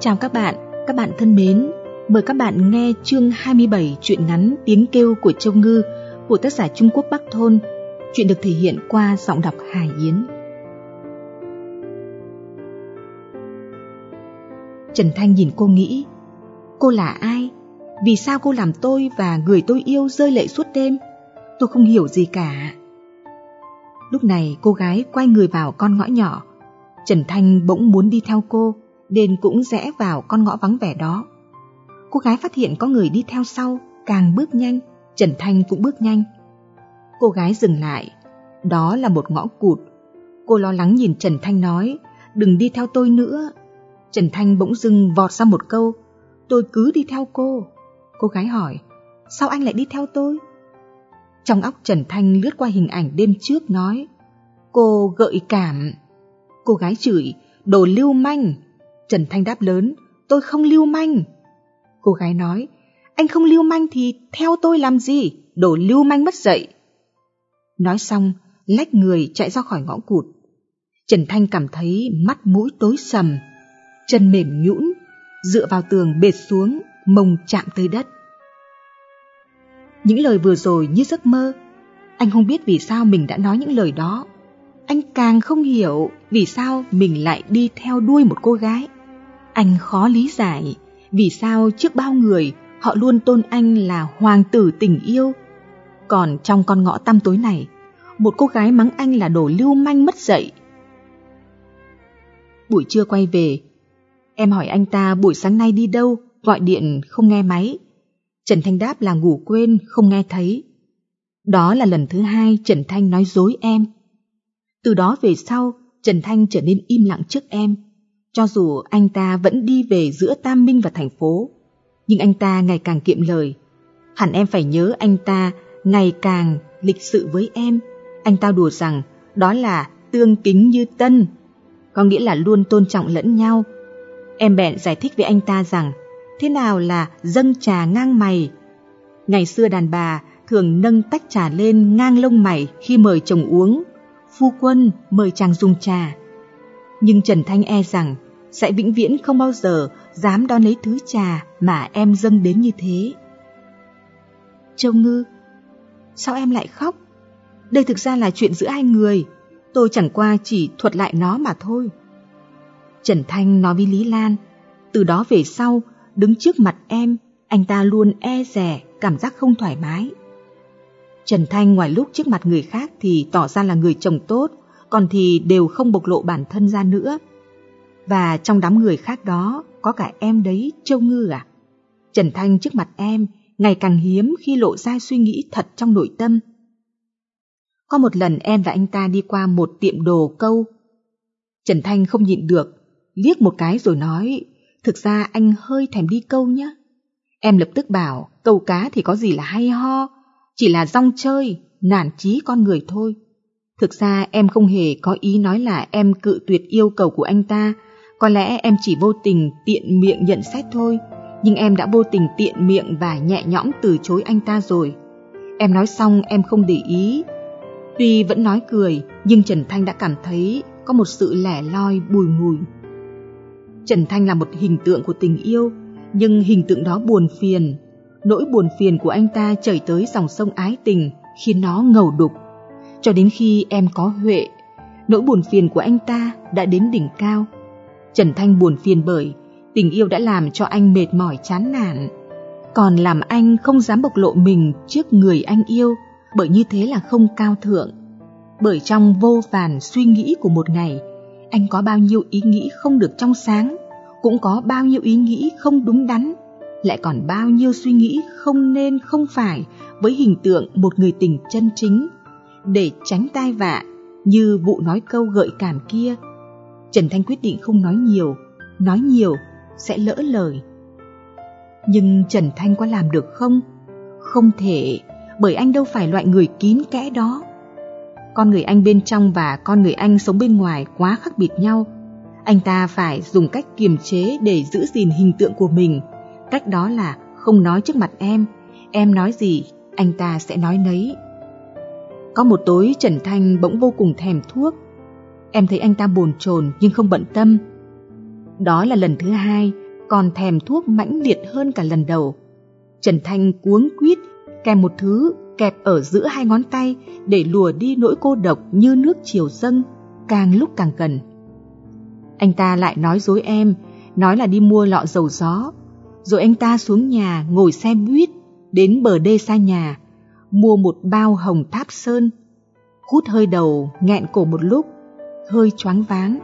Chào các bạn, các bạn thân mến. Mời các bạn nghe chương 27 truyện ngắn Tiếng kêu của Châu Ngư của tác giả Trung Quốc Bắc Thôn. Chuyện được thể hiện qua giọng đọc Hải Yến. Trần Thanh nhìn cô nghĩ, cô là ai? Vì sao cô làm tôi và người tôi yêu rơi lệ suốt đêm? Tôi không hiểu gì cả. Lúc này cô gái quay người vào con ngõ nhỏ. Trần Thanh bỗng muốn đi theo cô, nên cũng rẽ vào con ngõ vắng vẻ đó. Cô gái phát hiện có người đi theo sau, càng bước nhanh, Trần Thanh cũng bước nhanh. Cô gái dừng lại, đó là một ngõ cụt. Cô lo lắng nhìn Trần Thanh nói, đừng đi theo tôi nữa. Trần Thanh bỗng dưng vọt ra một câu, tôi cứ đi theo cô. Cô gái hỏi, sao anh lại đi theo tôi? Trong óc Trần Thanh lướt qua hình ảnh đêm trước nói, cô gợi cảm. Cô gái chửi, đồ lưu manh. Trần Thanh đáp lớn, tôi không lưu manh. Cô gái nói, anh không lưu manh thì theo tôi làm gì, Đổ lưu manh mất dậy. Nói xong, lách người chạy ra khỏi ngõ cụt. Trần Thanh cảm thấy mắt mũi tối sầm, chân mềm nhũn, dựa vào tường bệt xuống, mông chạm tới đất. Những lời vừa rồi như giấc mơ. Anh không biết vì sao mình đã nói những lời đó. Anh càng không hiểu vì sao mình lại đi theo đuôi một cô gái. Anh khó lý giải vì sao trước bao người họ luôn tôn anh là hoàng tử tình yêu. Còn trong con ngõ tăm tối này, một cô gái mắng anh là đồ lưu manh mất dậy. Buổi trưa quay về, em hỏi anh ta buổi sáng nay đi đâu, gọi điện không nghe máy. Trần Thanh đáp là ngủ quên, không nghe thấy. Đó là lần thứ hai Trần Thanh nói dối em. Từ đó về sau, Trần Thanh trở nên im lặng trước em. Cho dù anh ta vẫn đi về giữa Tam Minh và thành phố, nhưng anh ta ngày càng kiệm lời. Hẳn em phải nhớ anh ta ngày càng lịch sự với em. Anh ta đùa rằng đó là tương kính như tân, có nghĩa là luôn tôn trọng lẫn nhau. Em bèn giải thích với anh ta rằng thế nào là dâng trà ngang mày. Ngày xưa đàn bà thường nâng tách trà lên ngang lông mày khi mời chồng uống, phu quân mời chàng dùng trà. Nhưng Trần Thanh e rằng sẽ vĩnh viễn không bao giờ dám đón lấy thứ trà mà em dâng đến như thế. Châu Ngư, sao em lại khóc? Đây thực ra là chuyện giữa hai người, tôi chẳng qua chỉ thuật lại nó mà thôi. Trần Thanh nói với Lý Lan, từ đó về sau đứng trước mặt em, anh ta luôn e rè, cảm giác không thoải mái. Trần Thanh ngoài lúc trước mặt người khác thì tỏ ra là người chồng tốt, còn thì đều không bộc lộ bản thân ra nữa. Và trong đám người khác đó có cả em đấy, Châu Ngư à? Trần Thanh trước mặt em ngày càng hiếm khi lộ ra suy nghĩ thật trong nội tâm. Có một lần em và anh ta đi qua một tiệm đồ câu. Trần Thanh không nhịn được, liếc một cái rồi nói Thực ra anh hơi thèm đi câu nhé. Em lập tức bảo, câu cá thì có gì là hay ho, chỉ là rong chơi, nản trí con người thôi. Thực ra em không hề có ý nói là em cự tuyệt yêu cầu của anh ta, có lẽ em chỉ vô tình tiện miệng nhận xét thôi, nhưng em đã vô tình tiện miệng và nhẹ nhõm từ chối anh ta rồi. Em nói xong em không để ý. Tuy vẫn nói cười, nhưng Trần Thanh đã cảm thấy có một sự lẻ loi bùi ngùi. Trần Thanh là một hình tượng của tình yêu, nhưng hình tượng đó buồn phiền. Nỗi buồn phiền của anh ta chảy tới dòng sông ái tình khiến nó ngầu đục. Cho đến khi em có huệ, nỗi buồn phiền của anh ta đã đến đỉnh cao. Trần Thanh buồn phiền bởi tình yêu đã làm cho anh mệt mỏi chán nản. Còn làm anh không dám bộc lộ mình trước người anh yêu bởi như thế là không cao thượng. Bởi trong vô vàn suy nghĩ của một ngày, anh có bao nhiêu ý nghĩ không được trong sáng, cũng có bao nhiêu ý nghĩ không đúng đắn, lại còn bao nhiêu suy nghĩ không nên không phải với hình tượng một người tình chân chính. Để tránh tai vạ, như vụ nói câu gợi cảm kia, Trần Thanh quyết định không nói nhiều, nói nhiều sẽ lỡ lời. Nhưng Trần Thanh có làm được không? Không thể, bởi anh đâu phải loại người kín kẽ đó con người anh bên trong và con người anh sống bên ngoài quá khác biệt nhau. Anh ta phải dùng cách kiềm chế để giữ gìn hình tượng của mình. Cách đó là không nói trước mặt em, em nói gì, anh ta sẽ nói nấy. Có một tối Trần Thanh bỗng vô cùng thèm thuốc. Em thấy anh ta bồn chồn nhưng không bận tâm. Đó là lần thứ hai còn thèm thuốc mãnh liệt hơn cả lần đầu. Trần Thanh cuống quýt kèm một thứ kẹp ở giữa hai ngón tay để lùa đi nỗi cô độc như nước chiều dâng, càng lúc càng gần. Anh ta lại nói dối em, nói là đi mua lọ dầu gió. Rồi anh ta xuống nhà ngồi xe buýt đến bờ đê xa nhà, mua một bao hồng tháp sơn. Hút hơi đầu, nghẹn cổ một lúc, hơi choáng váng.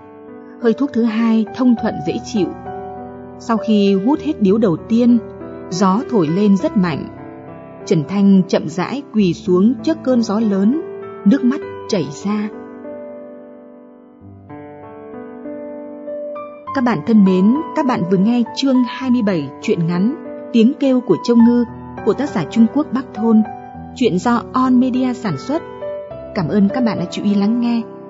Hơi thuốc thứ hai thông thuận dễ chịu. Sau khi hút hết điếu đầu tiên, gió thổi lên rất mạnh. Trần Thanh chậm rãi quỳ xuống trước cơn gió lớn, nước mắt chảy ra. Các bạn thân mến, các bạn vừa nghe chương 27 truyện ngắn Tiếng kêu của Châu Ngư của tác giả Trung Quốc Bắc Thôn, chuyện do On Media sản xuất. Cảm ơn các bạn đã chú ý lắng nghe.